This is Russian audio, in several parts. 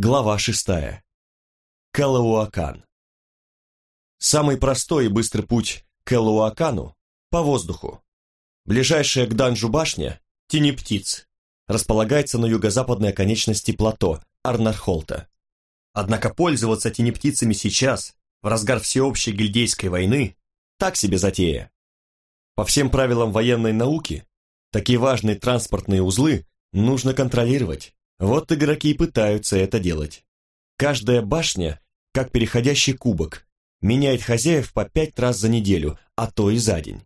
Глава шестая. Калауакан. Самый простой и быстрый путь к Калауакану по воздуху. Ближайшая к Данжу башня – Тени птиц, располагается на юго-западной оконечности плато Арнархолта. Однако пользоваться тени птицами сейчас, в разгар всеобщей гильдейской войны, так себе затея. По всем правилам военной науки, такие важные транспортные узлы нужно контролировать, вот игроки пытаются это делать. Каждая башня, как переходящий кубок, меняет хозяев по пять раз за неделю, а то и за день.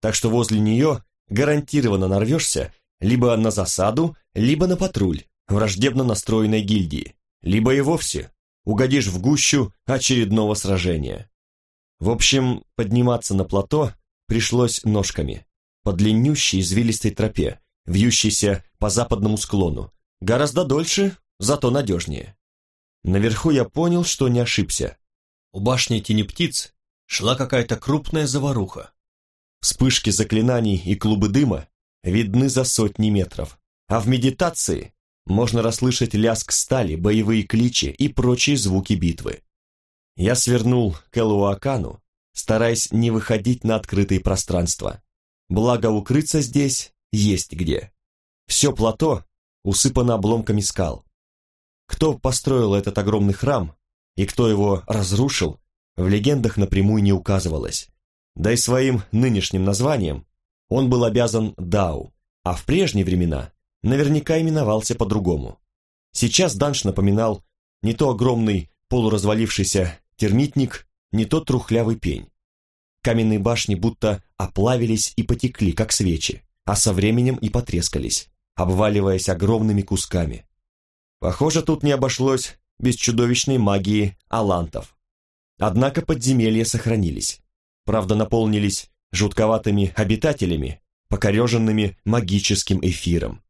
Так что возле нее гарантированно нарвешься либо на засаду, либо на патруль враждебно настроенной гильдии, либо и вовсе угодишь в гущу очередного сражения. В общем, подниматься на плато пришлось ножками, по длиннющей извилистой тропе, вьющейся по западному склону, Гораздо дольше, зато надежнее. Наверху я понял, что не ошибся. У башни тени птиц шла какая-то крупная заваруха. Вспышки заклинаний и клубы дыма видны за сотни метров, а в медитации можно расслышать лязг стали, боевые кличи и прочие звуки битвы. Я свернул к Элуакану, стараясь не выходить на открытые пространства. Благо укрыться здесь есть где. Все плато усыпана обломками скал. Кто построил этот огромный храм и кто его разрушил, в легендах напрямую не указывалось. Да и своим нынешним названием он был обязан Дау, а в прежние времена наверняка именовался по-другому. Сейчас Данш напоминал не то огромный полуразвалившийся термитник, не то трухлявый пень. Каменные башни будто оплавились и потекли, как свечи, а со временем и потрескались обваливаясь огромными кусками. Похоже, тут не обошлось без чудовищной магии алантов. Однако подземелья сохранились. Правда, наполнились жутковатыми обитателями, покореженными магическим эфиром.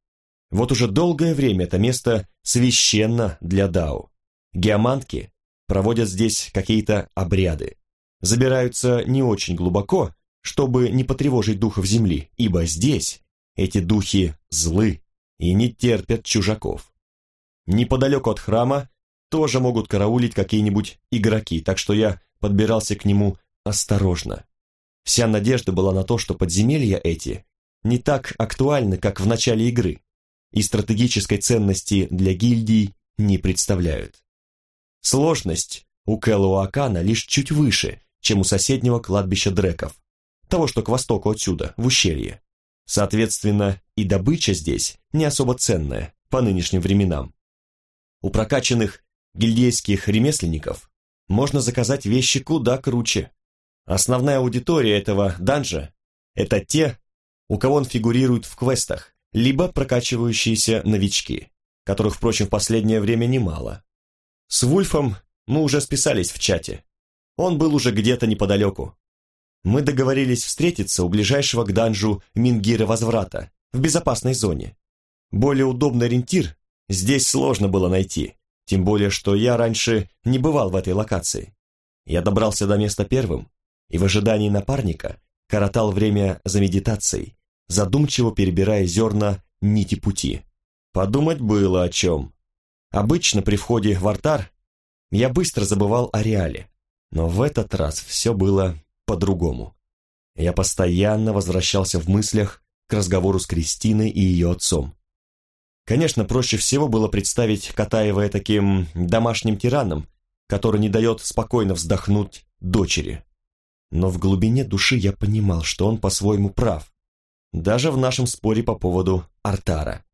Вот уже долгое время это место священно для Дау. Геомантки проводят здесь какие-то обряды. Забираются не очень глубоко, чтобы не потревожить духов земли, ибо здесь эти духи злы и не терпят чужаков. Неподалеку от храма тоже могут караулить какие-нибудь игроки, так что я подбирался к нему осторожно. Вся надежда была на то, что подземелья эти не так актуальны, как в начале игры, и стратегической ценности для гильдий не представляют. Сложность у Кэллоуакана лишь чуть выше, чем у соседнего кладбища дреков, того, что к востоку отсюда, в ущелье. Соответственно, и добыча здесь не особо ценная по нынешним временам. У прокачанных гильдейских ремесленников можно заказать вещи куда круче. Основная аудитория этого данжа – это те, у кого он фигурирует в квестах, либо прокачивающиеся новички, которых, впрочем, в последнее время немало. С Вульфом мы уже списались в чате. Он был уже где-то неподалеку, мы договорились встретиться у ближайшего к данжу Мингира возврата, в безопасной зоне. Более удобный ориентир здесь сложно было найти, тем более, что я раньше не бывал в этой локации. Я добрался до места первым и в ожидании напарника коротал время за медитацией, задумчиво перебирая зерна нити пути. Подумать было о чем. Обычно при входе в артар я быстро забывал о реале, но в этот раз все было по-другому. Я постоянно возвращался в мыслях к разговору с Кристиной и ее отцом. Конечно, проще всего было представить Катаева таким домашним тираном, который не дает спокойно вздохнуть дочери. Но в глубине души я понимал, что он по-своему прав, даже в нашем споре по поводу Артара.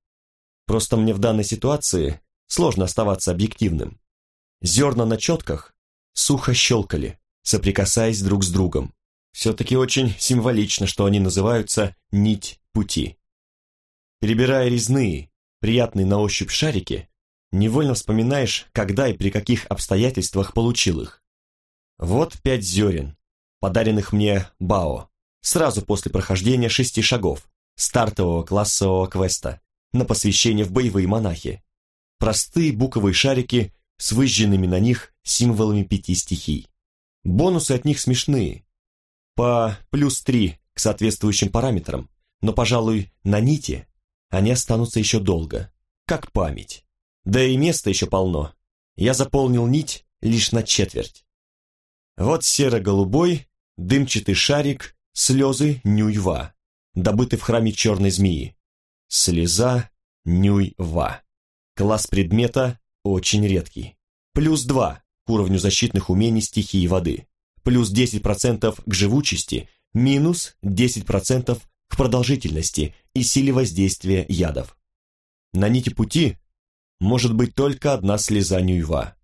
Просто мне в данной ситуации сложно оставаться объективным. Зерна на четках сухо щелкали, соприкасаясь друг с другом. Все-таки очень символично, что они называются «нить пути». Перебирая резные, приятные на ощупь шарики, невольно вспоминаешь, когда и при каких обстоятельствах получил их. Вот пять зерен, подаренных мне Бао, сразу после прохождения шести шагов стартового классового квеста на посвящение в боевые монахи. Простые буковые шарики с выжженными на них символами пяти стихий. Бонусы от них смешные. По плюс 3 к соответствующим параметрам, но, пожалуй, на нити они останутся еще долго, как память. Да и места еще полно. Я заполнил нить лишь на четверть. Вот серо-голубой, дымчатый шарик, слезы Нюйва, добытый в храме черной змеи. Слеза Нюйва. Класс предмета очень редкий. Плюс 2 к уровню защитных умений стихии воды. Плюс 10% к живучести, минус 10% к продолжительности и силе воздействия ядов. На нити пути может быть только одна слеза Нюйва.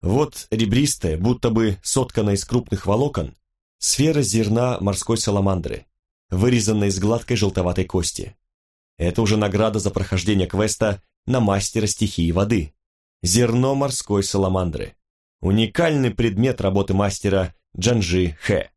Вот ребристая, будто бы сотканная из крупных волокон, сфера зерна морской саламандры, вырезанная из гладкой желтоватой кости. Это уже награда за прохождение квеста на мастера стихии воды. Зерно морской саламандры. Уникальный предмет работы мастера Джанжи Хэ.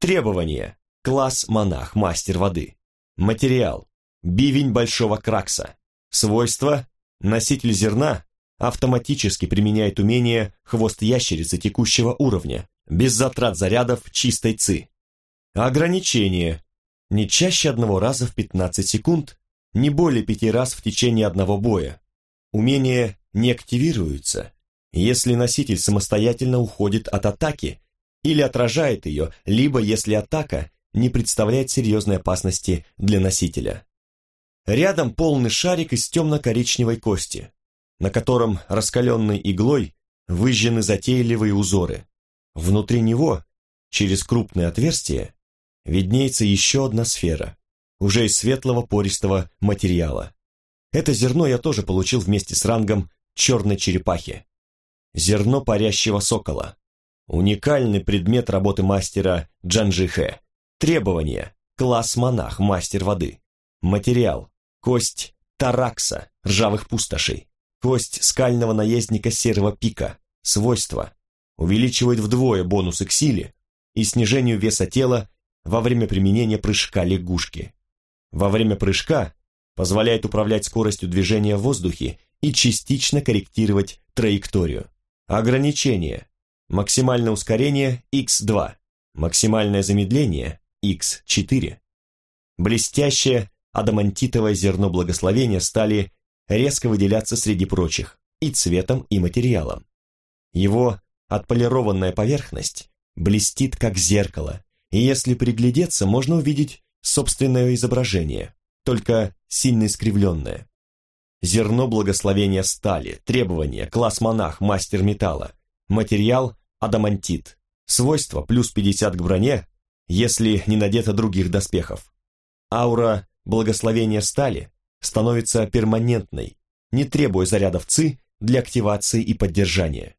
Требования. Класс монах, мастер воды. Материал. Бивень большого кракса. Свойства. Носитель зерна автоматически применяет умение хвост ящерицы текущего уровня, без затрат зарядов чистой ЦИ. Ограничение. Не чаще одного раза в 15 секунд, не более пяти раз в течение одного боя. Умение не активируется, если носитель самостоятельно уходит от атаки или отражает ее, либо если атака не представляет серьезной опасности для носителя. Рядом полный шарик из темно-коричневой кости, на котором раскаленной иглой выжжены затейливые узоры. Внутри него, через крупное отверстие, виднеется еще одна сфера, уже из светлого пористого материала. Это зерно я тоже получил вместе с рангом черной черепахи. Зерно парящего сокола. Уникальный предмет работы мастера Джанжихе. Требования. Класс монах, мастер воды. Материал. Кость таракса, ржавых пустошей. Кость скального наездника серого пика. Свойства. Увеличивает вдвое бонусы к силе и снижению веса тела во время применения прыжка лягушки. Во время прыжка позволяет управлять скоростью движения в воздухе и частично корректировать траекторию. Ограничение. Максимальное ускорение x2, максимальное замедление x4. Блестящее адамантитовое зерно благословения стали резко выделяться среди прочих и цветом, и материалом. Его отполированная поверхность блестит как зеркало, и если приглядеться, можно увидеть собственное изображение, только сильно искривленное. Зерно благословения стали, требования, класс монах, мастер металла, материал адамантит, свойства плюс 50 к броне, если не надето других доспехов. Аура благословения стали становится перманентной, не требуя зарядов ЦИ для активации и поддержания.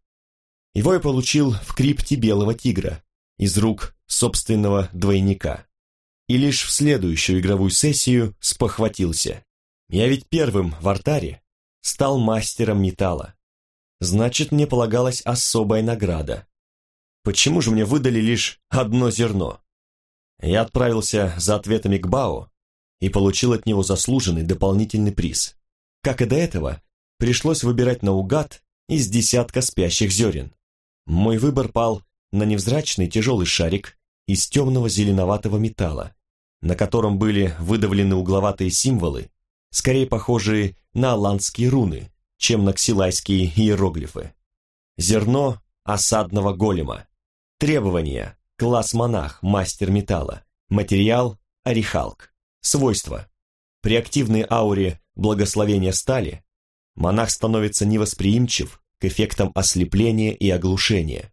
Его я получил в крипте Белого Тигра из рук собственного двойника. И лишь в следующую игровую сессию спохватился. Я ведь первым в артаре стал мастером металла. Значит, мне полагалась особая награда. Почему же мне выдали лишь одно зерно? Я отправился за ответами к Бао и получил от него заслуженный дополнительный приз. Как и до этого, пришлось выбирать наугад из десятка спящих зерен. Мой выбор пал на невзрачный тяжелый шарик из темного зеленоватого металла, на котором были выдавлены угловатые символы, скорее похожие на аланские руны, чем на ксилайские иероглифы. Зерно осадного голема. Требования. Класс монах, мастер металла. Материал – орехалк. Свойства. При активной ауре благословения стали монах становится невосприимчив к эффектам ослепления и оглушения,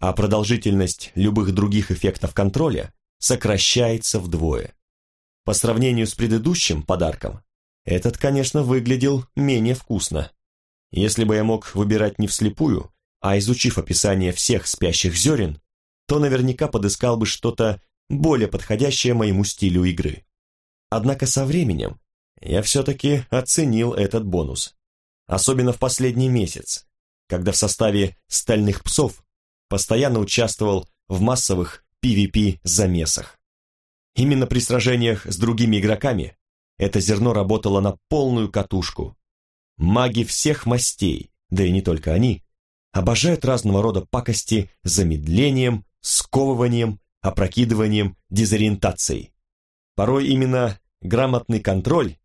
а продолжительность любых других эффектов контроля сокращается вдвое. По сравнению с предыдущим подарком, этот, конечно, выглядел менее вкусно. Если бы я мог выбирать не вслепую, а изучив описание всех спящих зерен, то наверняка подыскал бы что-то более подходящее моему стилю игры. Однако со временем я все-таки оценил этот бонус. Особенно в последний месяц, когда в составе «Стальных псов» постоянно участвовал в массовых PvP-замесах. Именно при сражениях с другими игроками это зерно работало на полную катушку. Маги всех мастей, да и не только они, обожают разного рода пакости замедлением, сковыванием, опрокидыванием, дезориентацией. Порой именно Грамотный контроль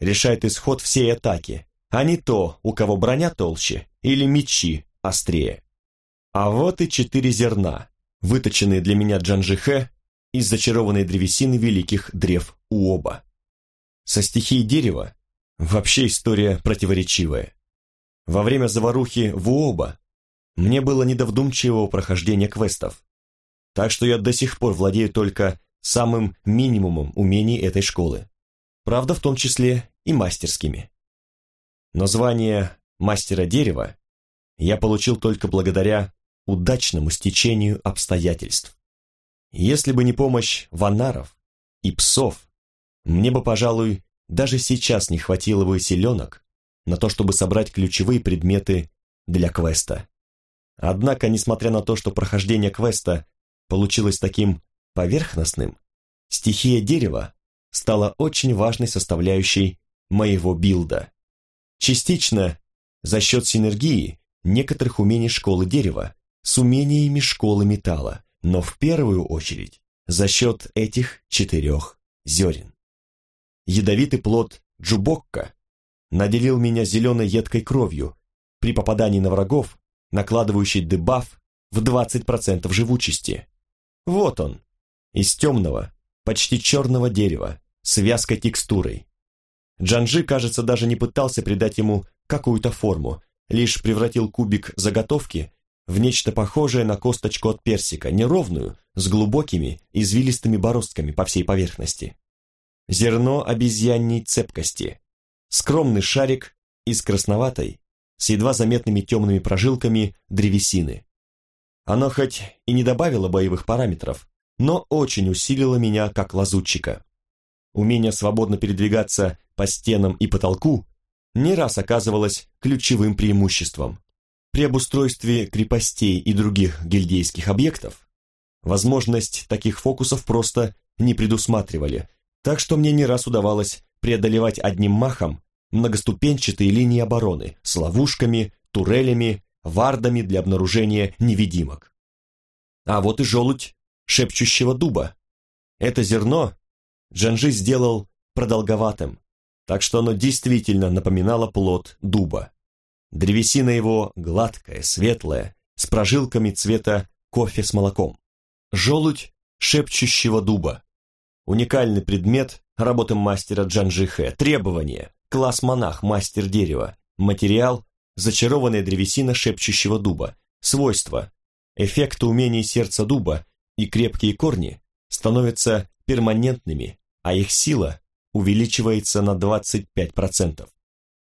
решает исход всей атаки, а не то, у кого броня толще или мечи острее. А вот и четыре зерна, выточенные для меня Джанжихе из зачарованной древесины великих древ Уоба. Со стихией дерева вообще история противоречивая. Во время заварухи в Уоба мне было не до вдумчивого прохождения квестов, так что я до сих пор владею только самым минимумом умений этой школы. Правда, в том числе и мастерскими. Но звание мастера дерева я получил только благодаря удачному стечению обстоятельств. Если бы не помощь ванаров и псов, мне бы, пожалуй, даже сейчас не хватило бы селенок на то, чтобы собрать ключевые предметы для квеста. Однако, несмотря на то, что прохождение квеста получилось таким поверхностным, стихия дерева стала очень важной составляющей моего билда. Частично за счет синергии некоторых умений школы дерева с умениями школы металла, но в первую очередь за счет этих четырех зерен. Ядовитый плод джубокка наделил меня зеленой едкой кровью, при попадании на врагов, накладывающий дебаф в 20% живучести. Вот он, из темного, почти черного дерева, с вязкой текстурой. Джанжи, кажется, даже не пытался придать ему какую-то форму, лишь превратил кубик заготовки в нечто похожее на косточку от персика, неровную, с глубокими извилистыми бороздками по всей поверхности. Зерно обезьянней цепкости, скромный шарик из красноватой, с едва заметными темными прожилками древесины. Оно хоть и не добавило боевых параметров, но очень усилило меня как лазутчика. Умение свободно передвигаться по стенам и потолку не раз оказывалось ключевым преимуществом. При обустройстве крепостей и других гильдейских объектов возможность таких фокусов просто не предусматривали, так что мне не раз удавалось преодолевать одним махом многоступенчатые линии обороны с ловушками, турелями, вардами для обнаружения невидимок. А вот и желудь шепчущего дуба. Это зерно Джанжи сделал продолговатым, так что оно действительно напоминало плод дуба. Древесина его гладкая, светлая, с прожилками цвета кофе с молоком. Желудь шепчущего дуба. Уникальный предмет работы мастера Джанжихе. Требования. Класс монах, мастер дерева. Материал – зачарованная древесина шепчущего дуба. Свойства. Эффекты умений сердца дуба и крепкие корни становятся перманентными, а их сила увеличивается на 25%.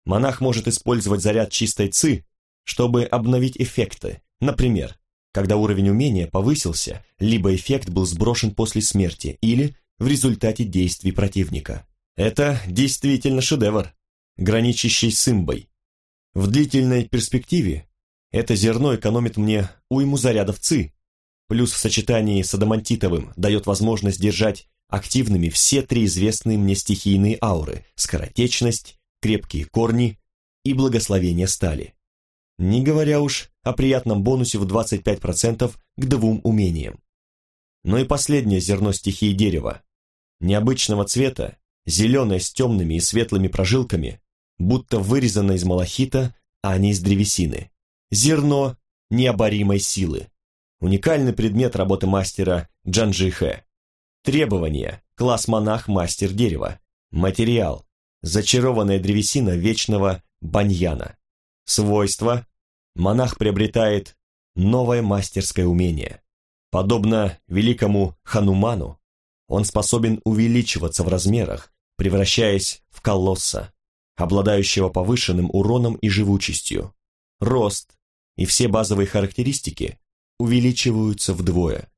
Монах может использовать заряд чистой ци, чтобы обновить эффекты. Например, когда уровень умения повысился, либо эффект был сброшен после смерти, или в результате действий противника. Это действительно шедевр, граничащий с имбой. В длительной перспективе это зерно экономит мне уйму зарядов ЦИ, плюс в сочетании с адамантитовым дает возможность держать активными все три известные мне стихийные ауры – скоротечность, крепкие корни и благословение стали. Не говоря уж о приятном бонусе в 25% к двум умениям. Но и последнее зерно стихии дерева. Необычного цвета зеленая с темными и светлыми прожилками, будто вырезана из малахита, а не из древесины. Зерно необоримой силы. Уникальный предмет работы мастера Джанжихэ. Требования. Класс монах, мастер дерева. Материал. Зачарованная древесина вечного баньяна. Свойства. Монах приобретает новое мастерское умение. Подобно великому Хануману, он способен увеличиваться в размерах, превращаясь в колосса, обладающего повышенным уроном и живучестью. Рост и все базовые характеристики увеличиваются вдвое.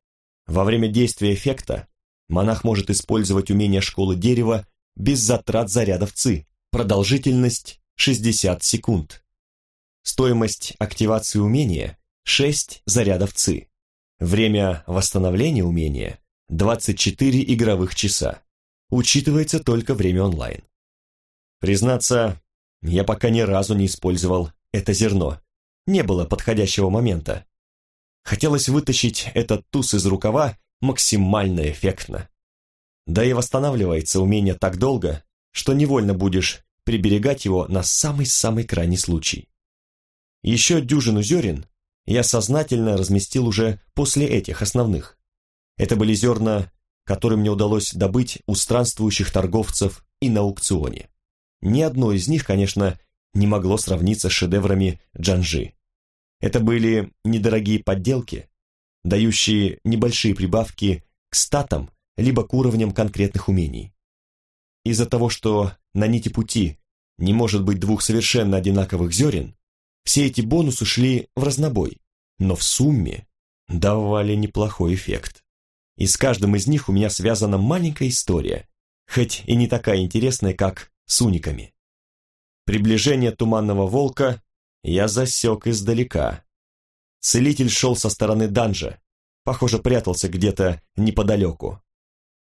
Во время действия эффекта монах может использовать умение школы дерева без затрат зарядов ЦИ, продолжительность 60 секунд. Стоимость активации умения 6 зарядов ЦИ. Время восстановления умения 24 игровых часа. Учитывается только время онлайн. Признаться, я пока ни разу не использовал это зерно. Не было подходящего момента. Хотелось вытащить этот туз из рукава максимально эффектно. Да и восстанавливается умение так долго, что невольно будешь приберегать его на самый-самый крайний случай. Еще дюжину зерен я сознательно разместил уже после этих основных. Это были зерна, которые мне удалось добыть у странствующих торговцев и на аукционе. Ни одно из них, конечно, не могло сравниться с шедеврами Джанжи. Это были недорогие подделки, дающие небольшие прибавки к статам либо к уровням конкретных умений. Из-за того, что на нити пути не может быть двух совершенно одинаковых зерен, все эти бонусы шли в разнобой, но в сумме давали неплохой эффект. И с каждым из них у меня связана маленькая история, хоть и не такая интересная, как с униками. Приближение туманного волка я засек издалека. Целитель шел со стороны данжа, похоже, прятался где-то неподалеку.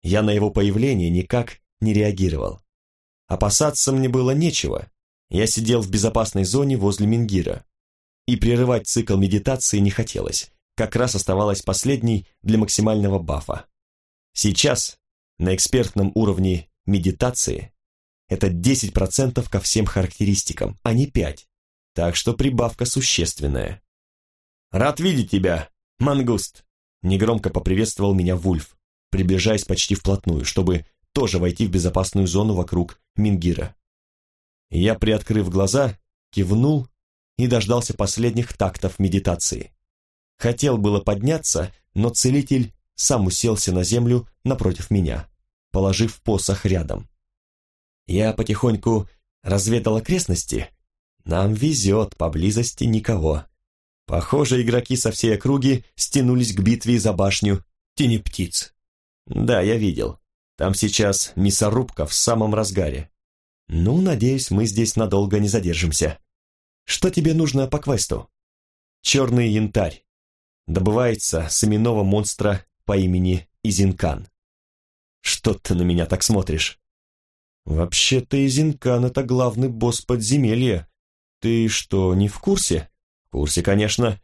Я на его появление никак не реагировал. Опасаться мне было нечего. Я сидел в безопасной зоне возле Мингира. И прерывать цикл медитации не хотелось. Как раз оставалось последней для максимального бафа. Сейчас, на экспертном уровне медитации, это 10% ко всем характеристикам, а не 5. Так что прибавка существенная. «Рад видеть тебя, мангуст!» Негромко поприветствовал меня Вульф, приближаясь почти вплотную, чтобы тоже войти в безопасную зону вокруг Мингира. Я, приоткрыв глаза, кивнул и дождался последних тактов медитации. Хотел было подняться, но целитель сам уселся на землю напротив меня, положив посох рядом. Я потихоньку разведал окрестности. Нам везет, поблизости никого. Похоже, игроки со всей округи стянулись к битве за башню Тени Птиц. Да, я видел. Там сейчас мясорубка в самом разгаре. Ну, надеюсь, мы здесь надолго не задержимся. Что тебе нужно по квесту? Черный янтарь. Добывается с именного монстра по имени Изинкан. Что ты на меня так смотришь? Вообще-то Изинкан — это главный босс подземелья. Ты что, не в курсе? В курсе, конечно.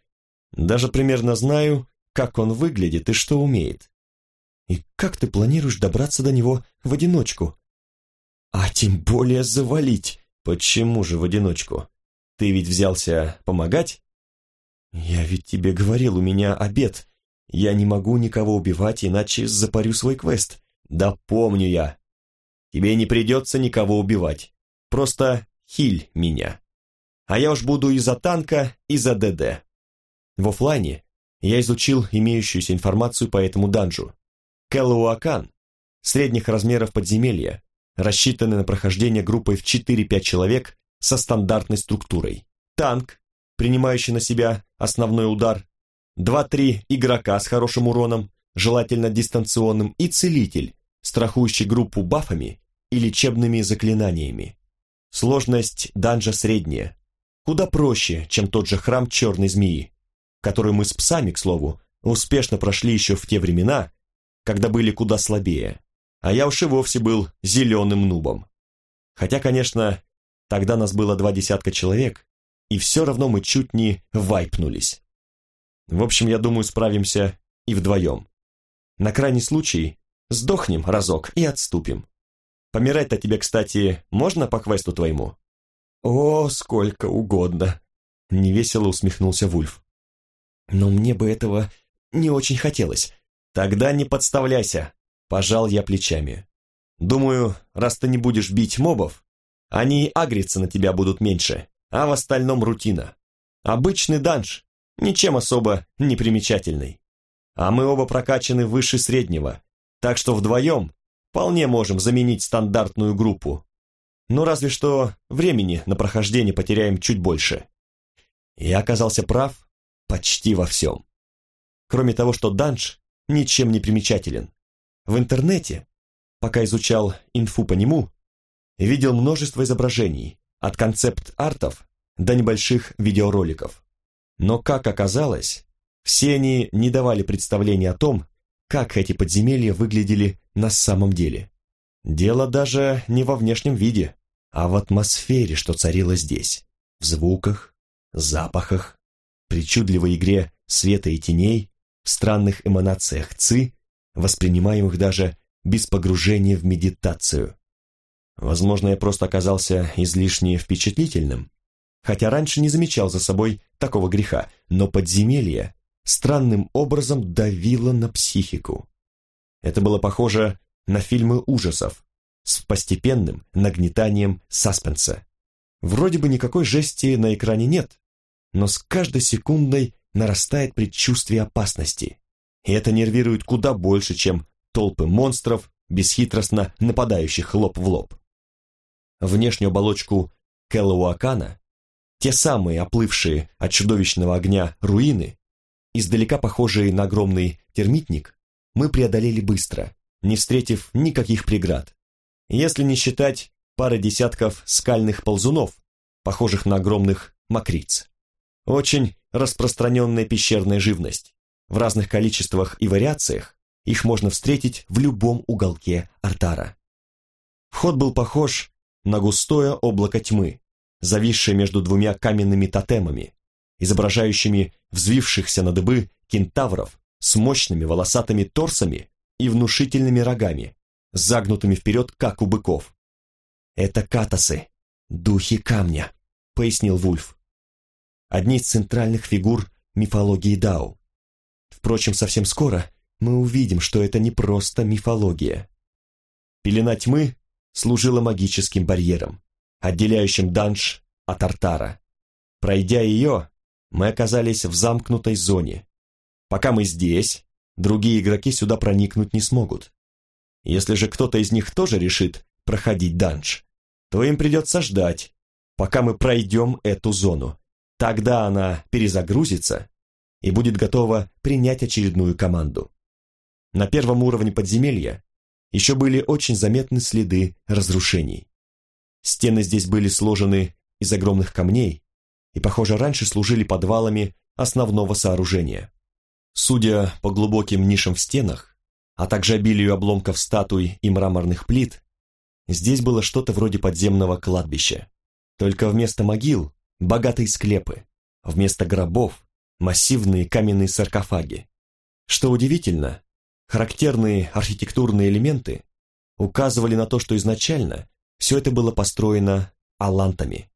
Даже примерно знаю, как он выглядит и что умеет. И как ты планируешь добраться до него в одиночку? А тем более завалить. Почему же в одиночку? Ты ведь взялся помогать? Я ведь тебе говорил, у меня обед. Я не могу никого убивать, иначе запарю свой квест. Да помню я. Тебе не придется никого убивать. Просто хиль меня. А я уж буду и за танка, и за ДД. В офлайне я изучил имеющуюся информацию по этому данжу. Кэллоуакан, средних размеров подземелья, рассчитанный на прохождение группой в 4-5 человек со стандартной структурой. Танк, принимающий на себя основной удар, 2-3 игрока с хорошим уроном, желательно дистанционным, и целитель, страхующий группу бафами и лечебными заклинаниями. Сложность данжа средняя, куда проще, чем тот же храм Черной Змеи, который мы с псами, к слову, успешно прошли еще в те времена, когда были куда слабее, а я уж и вовсе был зеленым нубом. Хотя, конечно, тогда нас было два десятка человек, и все равно мы чуть не вайпнулись. В общем, я думаю, справимся и вдвоем. На крайний случай сдохнем разок и отступим. Помирать-то тебе, кстати, можно по квесту твоему? О, сколько угодно. Невесело усмехнулся Вульф. Но мне бы этого не очень хотелось. Тогда не подставляйся, пожал я плечами. Думаю, раз ты не будешь бить мобов, они агриться на тебя будут меньше, а в остальном рутина. Обычный данж, ничем особо не примечательный. А мы оба прокачаны выше среднего, так что вдвоем вполне можем заменить стандартную группу. Ну разве что времени на прохождение потеряем чуть больше. Я оказался прав почти во всем. Кроме того, что данж ничем не примечателен. В интернете, пока изучал инфу по нему, видел множество изображений, от концепт-артов до небольших видеороликов. Но, как оказалось, все они не давали представления о том, как эти подземелья выглядели на самом деле. Дело даже не во внешнем виде, а в атмосфере, что царило здесь, в звуках, запахах, причудливой игре света и теней, в странных эманациях ЦИ, воспринимаемых даже без погружения в медитацию. Возможно, я просто оказался излишне впечатлительным, хотя раньше не замечал за собой такого греха, но подземелье странным образом давило на психику. Это было похоже на фильмы ужасов с постепенным нагнетанием саспенса. Вроде бы никакой жести на экране нет, но с каждой секундой нарастает предчувствие опасности. И это нервирует куда больше, чем толпы монстров, бесхитростно нападающих лоб в лоб. Внешнюю оболочку Келлауакана, те самые оплывшие от чудовищного огня руины, издалека похожие на огромный термитник, мы преодолели быстро, не встретив никаких преград. Если не считать пары десятков скальных ползунов, похожих на огромных мокриц. Очень распространенная пещерная живность. В разных количествах и вариациях их можно встретить в любом уголке Артара. Вход был похож на густое облако тьмы, зависшее между двумя каменными тотемами, изображающими взвившихся на дыбы кентавров с мощными волосатыми торсами и внушительными рогами, загнутыми вперед, как у быков. «Это катасы, духи камня», — пояснил Вульф. «Одни из центральных фигур мифологии Дау. Впрочем, совсем скоро мы увидим, что это не просто мифология. Пелена тьмы служила магическим барьером, отделяющим данж от артара. Пройдя ее, мы оказались в замкнутой зоне. Пока мы здесь, другие игроки сюда проникнуть не смогут. Если же кто-то из них тоже решит проходить данж, то им придется ждать, пока мы пройдем эту зону. Тогда она перезагрузится и будет готова принять очередную команду. На первом уровне подземелья еще были очень заметны следы разрушений. Стены здесь были сложены из огромных камней и, похоже, раньше служили подвалами основного сооружения. Судя по глубоким нишам в стенах, а также обилию обломков статуй и мраморных плит, здесь было что-то вроде подземного кладбища. Только вместо могил – богатые склепы, вместо гробов – массивные каменные саркофаги. Что удивительно, Характерные архитектурные элементы указывали на то, что изначально все это было построено алантами.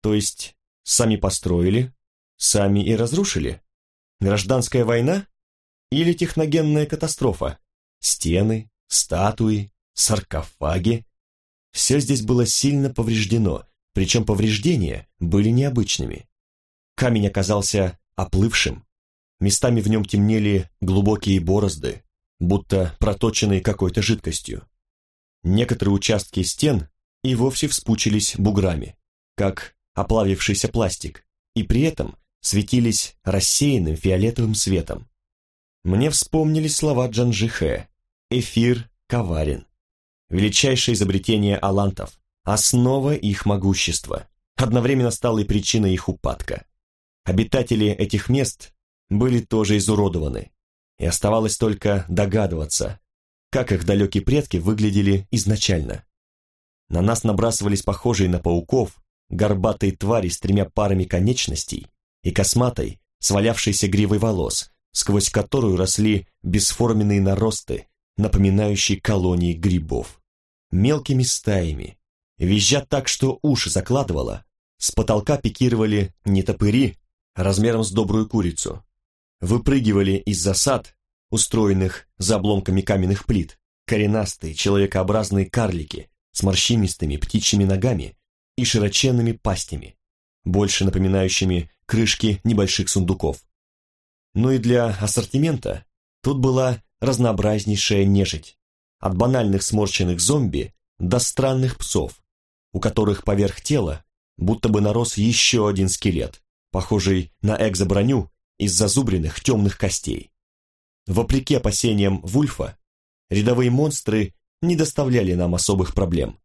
То есть сами построили, сами и разрушили? Гражданская война? Или техногенная катастрофа? Стены, статуи, саркофаги? Все здесь было сильно повреждено, причем повреждения были необычными. Камень оказался оплывшим, Местами в нем темнели глубокие борозды, будто проточенные какой-то жидкостью. Некоторые участки стен и вовсе вспучились буграми, как оплавившийся пластик, и при этом светились рассеянным фиолетовым светом. Мне вспомнились слова Джанжихе «Эфир коварен». Величайшее изобретение алантов, основа их могущества, одновременно стала и причиной их упадка. Обитатели этих мест были тоже изуродованы, и оставалось только догадываться, как их далекие предки выглядели изначально. На нас набрасывались похожие на пауков, горбатые твари с тремя парами конечностей и косматой, свалявшейся гривой волос, сквозь которую росли бесформенные наросты, напоминающие колонии грибов. Мелкими стаями, визжа так, что уши закладывало, с потолка пикировали не топыри размером с добрую курицу, выпрыгивали из засад, устроенных за обломками каменных плит, коренастые человекообразные карлики с морщинистыми птичьими ногами и широченными пастями, больше напоминающими крышки небольших сундуков. Ну и для ассортимента тут была разнообразнейшая нежить, от банальных сморщенных зомби до странных псов, у которых поверх тела будто бы нарос еще один скелет, похожий на экзоброню из зазубренных темных костей. Вопреки опасениям Вульфа, рядовые монстры не доставляли нам особых проблем.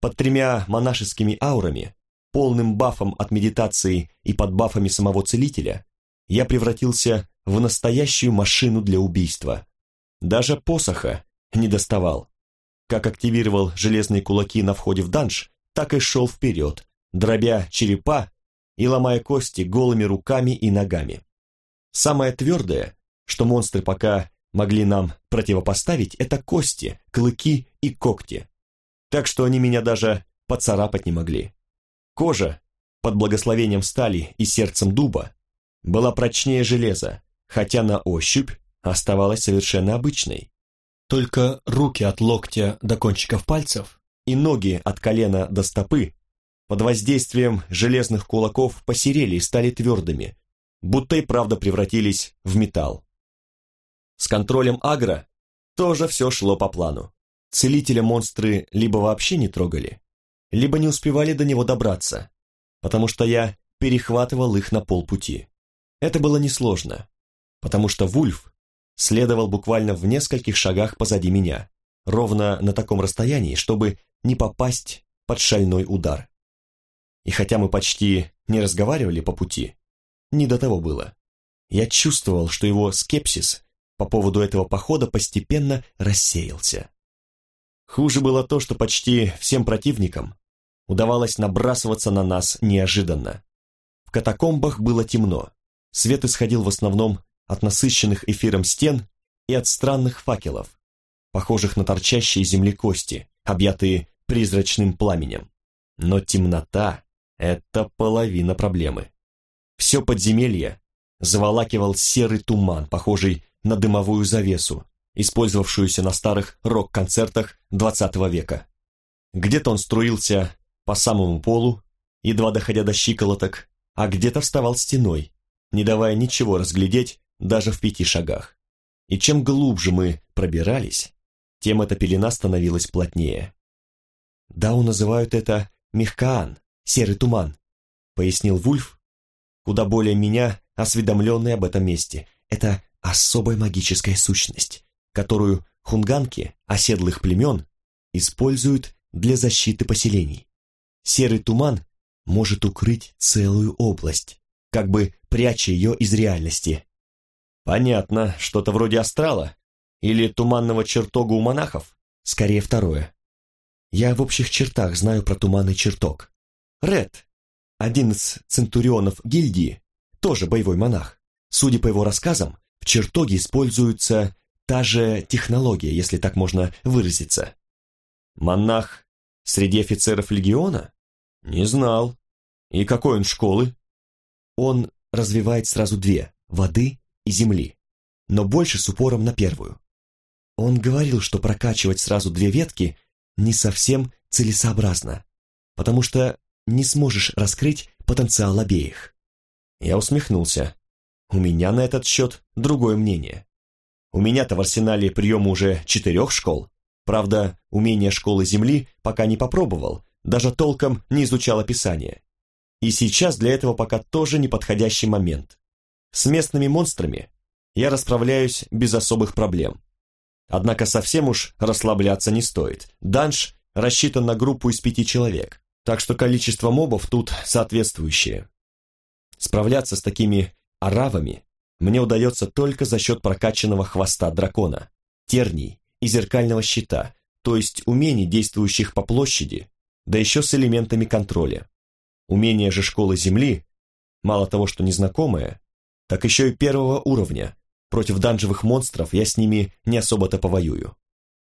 Под тремя монашескими аурами, полным бафом от медитации и под бафами самого целителя, я превратился в настоящую машину для убийства. Даже посоха не доставал. Как активировал железные кулаки на входе в данж, так и шел вперед, дробя черепа и ломая кости голыми руками и ногами. Самое твердое, что монстры пока могли нам противопоставить, это кости, клыки и когти. так что они меня даже поцарапать не могли. Кожа, под благословением стали и сердцем дуба, была прочнее железа, хотя на ощупь оставалась совершенно обычной. Только руки от локтя до кончиков пальцев и ноги от колена до стопы под воздействием железных кулаков посерели и стали твердыми, будто и правда превратились в металл. С контролем агро тоже все шло по плану. Целителя монстры либо вообще не трогали, либо не успевали до него добраться, потому что я перехватывал их на полпути. Это было несложно, потому что Вульф следовал буквально в нескольких шагах позади меня, ровно на таком расстоянии, чтобы не попасть под шальной удар. И хотя мы почти не разговаривали по пути, не до того было. Я чувствовал, что его скепсис по поводу этого похода постепенно рассеялся. Хуже было то, что почти всем противникам удавалось набрасываться на нас неожиданно. В катакомбах было темно, свет исходил в основном от насыщенных эфиром стен и от странных факелов, похожих на торчащие земли кости, объятые призрачным пламенем. Но темнота — это половина проблемы. Все подземелье заволакивал серый туман, похожий на дымовую завесу, использовавшуюся на старых рок-концертах XX века. Где-то он струился по самому полу, едва доходя до щиколоток, а где-то вставал стеной, не давая ничего разглядеть даже в пяти шагах. И чем глубже мы пробирались, тем эта пелена становилась плотнее. «Дау называют это мехкаан, серый туман», пояснил Вульф, куда более меня осведомленный об этом месте. Это особая магическая сущность, которую хунганки оседлых племен используют для защиты поселений. Серый туман может укрыть целую область, как бы пряча ее из реальности. Понятно, что-то вроде астрала или туманного чертога у монахов? Скорее второе. Я в общих чертах знаю про туманный чертог. Ред, один из центурионов гильдии, тоже боевой монах. Судя по его рассказам, в чертоге используется та же технология, если так можно выразиться. Монах среди офицеров легиона? Не знал. И какой он школы? Он развивает сразу две – воды и земли, но больше с упором на первую. Он говорил, что прокачивать сразу две ветки не совсем целесообразно, потому что не сможешь раскрыть потенциал обеих. Я усмехнулся. У меня на этот счет другое мнение. У меня-то в арсенале приема уже четырех школ. Правда, умение школы Земли пока не попробовал, даже толком не изучал описание. И сейчас для этого пока тоже неподходящий момент. С местными монстрами я расправляюсь без особых проблем. Однако совсем уж расслабляться не стоит. Данж рассчитан на группу из пяти человек, так что количество мобов тут соответствующее. Справляться с такими аравами мне удается только за счет прокачанного хвоста дракона, терний и зеркального щита, то есть умений, действующих по площади, да еще с элементами контроля. Умение же школы Земли, мало того, что незнакомое, так еще и первого уровня. Против данжевых монстров я с ними не особо-то повоюю.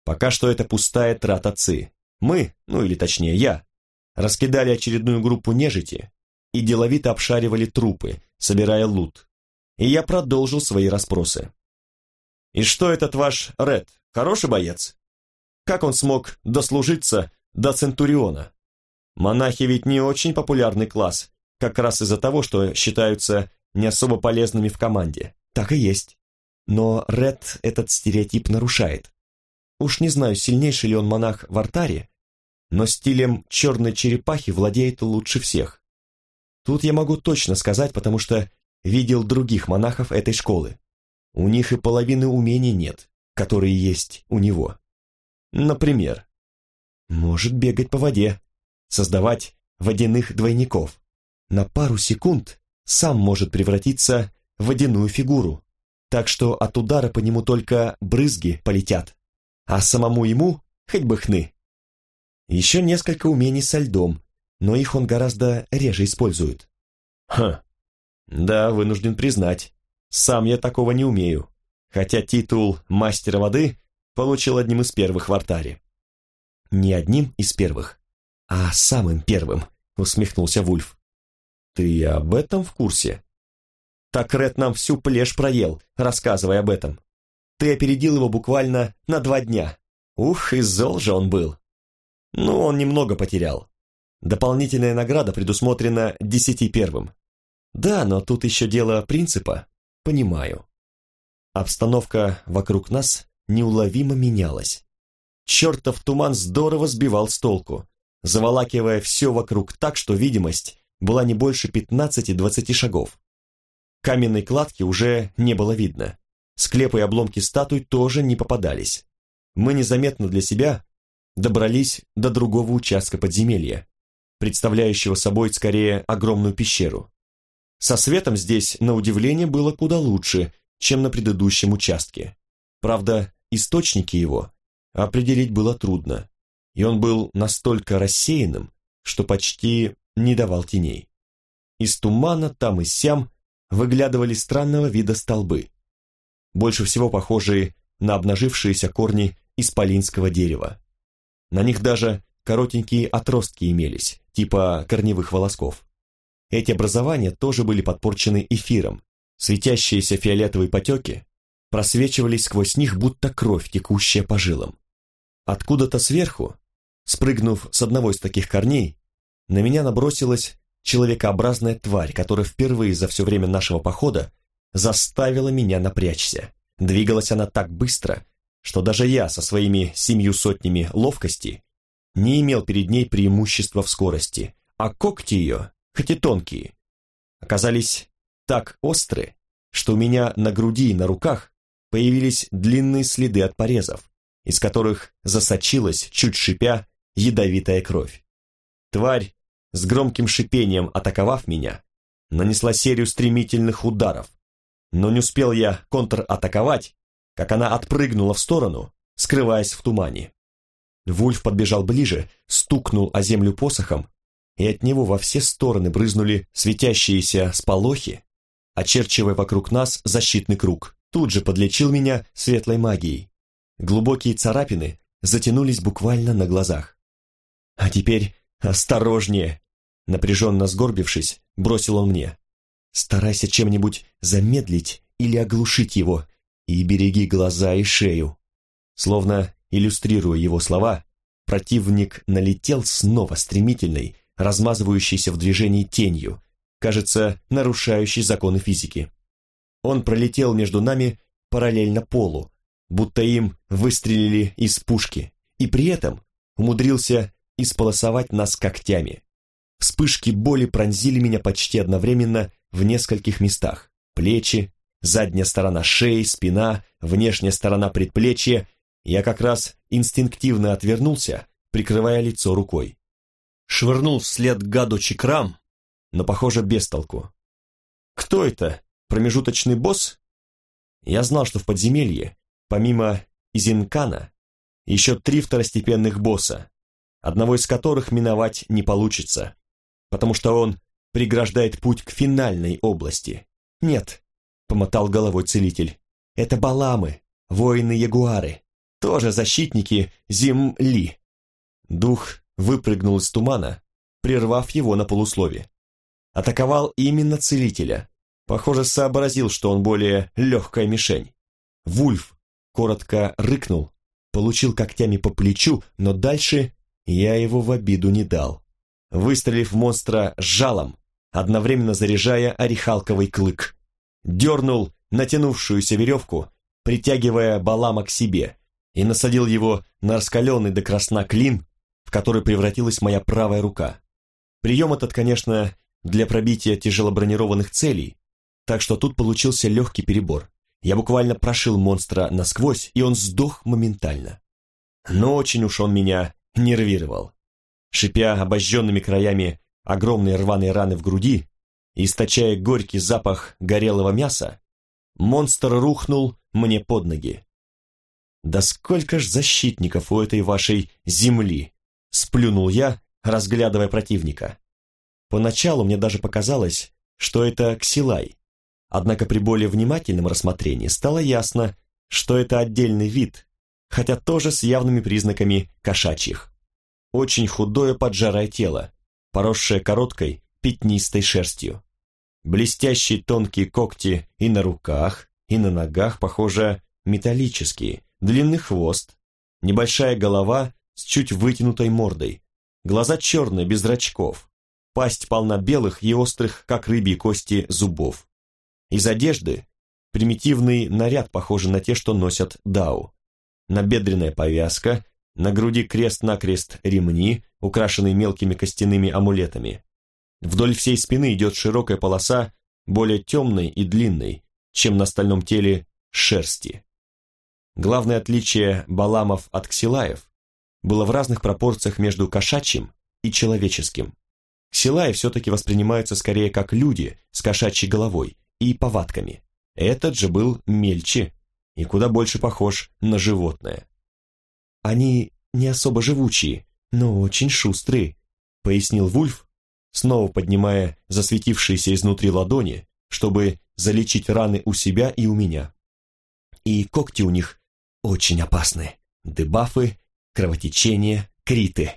Пока что это пустая трата ци. Мы, ну или точнее я, раскидали очередную группу нежити и деловито обшаривали трупы, собирая лут. И я продолжил свои расспросы. «И что этот ваш Ред, хороший боец? Как он смог дослужиться до Центуриона?» Монахи ведь не очень популярный класс, как раз из-за того, что считаются не особо полезными в команде. Так и есть. Но Ред этот стереотип нарушает. Уж не знаю, сильнейший ли он монах в артаре, но стилем черной черепахи владеет лучше всех. Тут я могу точно сказать, потому что видел других монахов этой школы. У них и половины умений нет, которые есть у него. Например, может бегать по воде, создавать водяных двойников. На пару секунд сам может превратиться в водяную фигуру, так что от удара по нему только брызги полетят, а самому ему хоть бы хны. Еще несколько умений со льдом, но их он гораздо реже использует. Ха, да, вынужден признать, сам я такого не умею, хотя титул мастера воды получил одним из первых в артаре. не одним из первых, а самым первым, усмехнулся Вульф. Ты об этом в курсе? Так Ред нам всю плешь проел, рассказывая об этом. Ты опередил его буквально на два дня. Ух, и зол же он был. Ну, он немного потерял. Дополнительная награда предусмотрена десяти первым. Да, но тут еще дело принципа. Понимаю. Обстановка вокруг нас неуловимо менялась. Чертов туман здорово сбивал с толку, заволакивая все вокруг так, что видимость была не больше 15-20 шагов. Каменной кладки уже не было видно. Склепы и обломки статуй тоже не попадались. Мы незаметно для себя добрались до другого участка подземелья, представляющего собой скорее огромную пещеру. Со светом здесь, на удивление, было куда лучше, чем на предыдущем участке. Правда, источники его определить было трудно, и он был настолько рассеянным, что почти не давал теней. Из тумана там и сям выглядывали странного вида столбы, больше всего похожие на обнажившиеся корни исполинского дерева. На них даже коротенькие отростки имелись, типа корневых волосков. Эти образования тоже были подпорчены эфиром. Светящиеся фиолетовые потеки просвечивались сквозь них, будто кровь, текущая по жилам. Откуда-то сверху, спрыгнув с одного из таких корней, на меня набросилась человекообразная тварь, которая впервые за все время нашего похода заставила меня напрячься. Двигалась она так быстро, что даже я со своими семью сотнями ловкости не имел перед ней преимущества в скорости, а когти ее, хоть и тонкие, оказались так остры, что у меня на груди и на руках появились длинные следы от порезов, из которых засочилась, чуть шипя, ядовитая кровь. Тварь, с громким шипением атаковав меня, нанесла серию стремительных ударов, но не успел я контратаковать, как она отпрыгнула в сторону, скрываясь в тумане. Вульф подбежал ближе, стукнул о землю посохом, и от него во все стороны брызнули светящиеся сполохи, очерчивая вокруг нас защитный круг. Тут же подлечил меня светлой магией. Глубокие царапины затянулись буквально на глазах. «А теперь осторожнее!» Напряженно сгорбившись, бросил он мне. «Старайся чем-нибудь замедлить или оглушить его, и береги глаза и шею». Словно иллюстрируя его слова, противник налетел снова стремительной, размазывающейся в движении тенью, кажется, нарушающей законы физики. Он пролетел между нами параллельно полу, будто им выстрелили из пушки, и при этом умудрился исполосовать нас когтями. Вспышки боли пронзили меня почти одновременно в нескольких местах. Плечи, задняя сторона шеи, спина, внешняя сторона предплечья. Я как раз инстинктивно отвернулся, прикрывая лицо рукой. Швырнул вслед гаду чекрам, но, похоже, без толку. Кто это? Промежуточный босс? Я знал, что в подземелье, помимо Изинкана, еще три второстепенных босса, одного из которых миновать не получится, потому что он преграждает путь к финальной области. Нет, помотал головой целитель, это баламы, воины-ягуары, тоже защитники земли. Дух выпрыгнул из тумана, прервав его на полуслове. Атаковал именно целителя. Похоже, сообразил, что он более легкая мишень. Вульф коротко рыкнул, получил когтями по плечу, но дальше я его в обиду не дал. Выстрелив монстра жалом, одновременно заряжая орехалковый клык. Дернул натянувшуюся веревку, притягивая Балама к себе, и насадил его на раскаленный до красна клин, в который превратилась моя правая рука. Прием этот, конечно, для пробития тяжелобронированных целей, так что тут получился легкий перебор. Я буквально прошил монстра насквозь, и он сдох моментально. Но очень уж он меня нервировал. Шипя обожженными краями огромные рваные раны в груди, источая горький запах горелого мяса, монстр рухнул мне под ноги. «Да сколько ж защитников у этой вашей земли!» — сплюнул я, разглядывая противника. Поначалу мне даже показалось, что это ксилай. Однако при более внимательном рассмотрении стало ясно, что это отдельный вид, хотя тоже с явными признаками кошачьих. очень худое поджарое тело, поросшее короткой пятнистой шерстью. Блестящие тонкие когти и на руках, и на ногах, похоже, металлические, длинный хвост, небольшая голова с чуть вытянутой мордой, глаза черные, без зрачков, пасть полна белых и острых, как рыбьи кости, зубов. Из одежды примитивный наряд, похожий на те, что носят дау. Набедренная повязка, на груди крест-накрест ремни, украшенные мелкими костяными амулетами. Вдоль всей спины идет широкая полоса, более темной и длинной, чем на остальном теле шерсти. Главное отличие баламов от ксилаев было в разных пропорциях между кошачьим и человеческим. Ксилаи все-таки воспринимаются скорее как люди с кошачьей головой и повадками. Этот же был мельче и куда больше похож на животное. «Они не особо живучие, но очень шустрые», — пояснил Вульф, снова поднимая засветившиеся изнутри ладони, чтобы залечить раны у себя и у меня. И когти у них очень опасны. Дебафы, кровотечение, криты.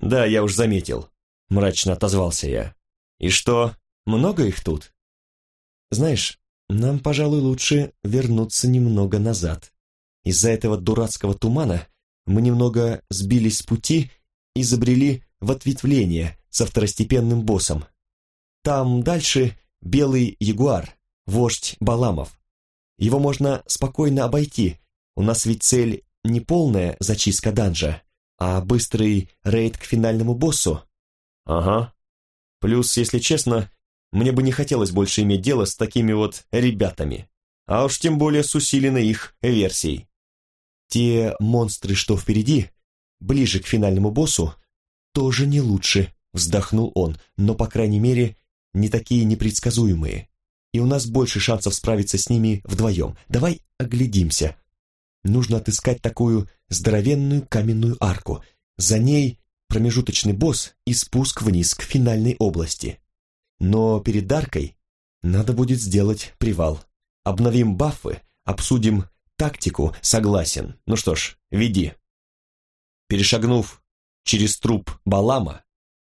Да, я уж заметил, мрачно отозвался я. И что, много их тут? Знаешь, нам, пожалуй, лучше вернуться немного назад. Из-за этого дурацкого тумана мы немного сбились с пути и забрели в ответвление со второстепенным боссом. Там дальше белый ягуар, вождь Баламов. Его можно спокойно обойти, у нас ведь цель не полная зачистка данжа, а быстрый рейд к финальному боссу. Ага. Плюс, если честно, мне бы не хотелось больше иметь дело с такими вот ребятами, а уж тем более с усиленной их версией. Те монстры, что впереди, ближе к финальному боссу, тоже не лучше, вздохнул он, но, по крайней мере, не такие непредсказуемые. И у нас больше шансов справиться с ними вдвоем. Давай оглядимся. Нужно отыскать такую здоровенную каменную арку. За ней промежуточный босс и спуск вниз к финальной области. Но перед аркой надо будет сделать привал. Обновим бафы, обсудим тактику, согласен. Ну что ж, веди. Перешагнув через труп Балама,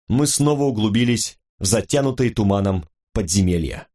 мы снова углубились в затянутые туманом подземелья.